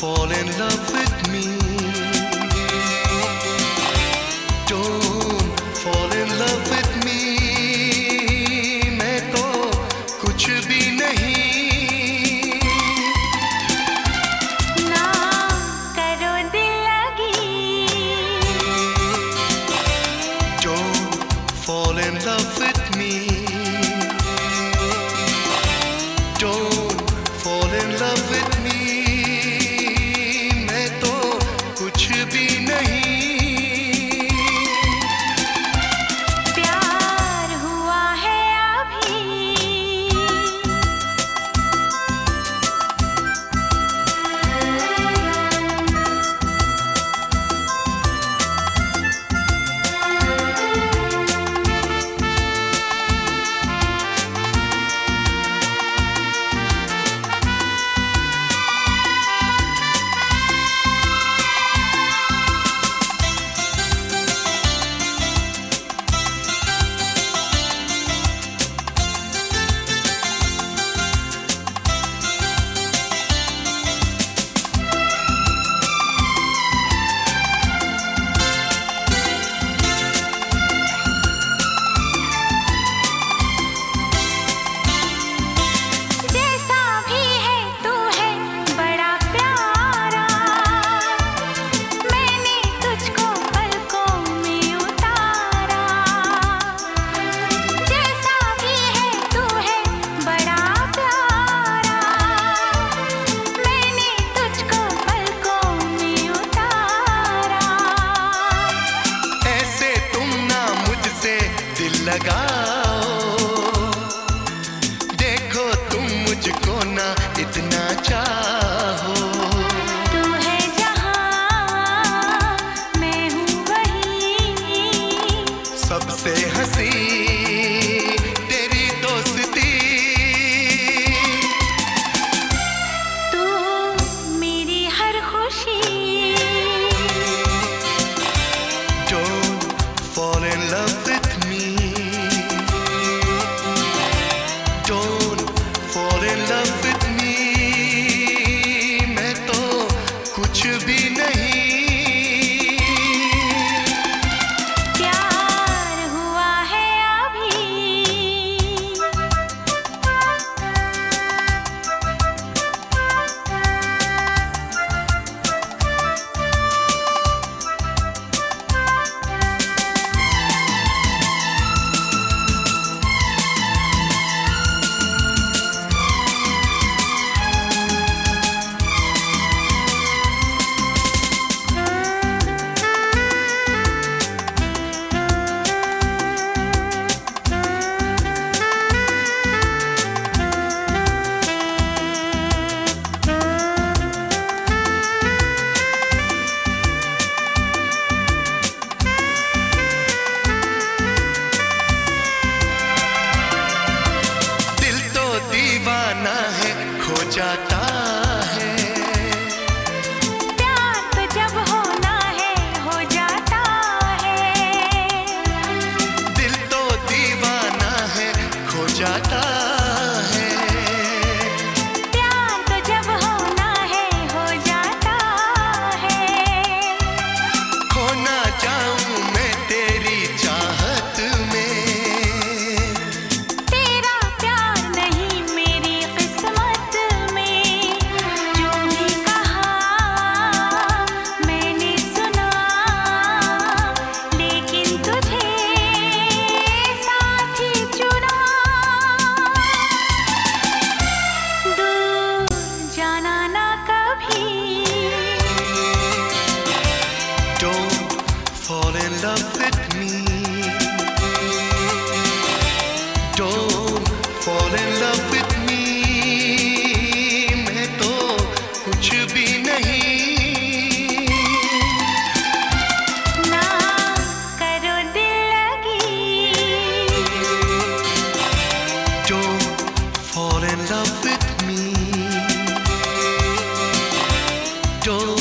fall in love with me. Don't fall in love with me. मैं तो कुछ भी नहीं. ना करो दिल लगी. Don't fall in love with me. me. जाता है। प्यार तो जब होना है हो जाता है। दिल तो दीवाना है खो जाता है yo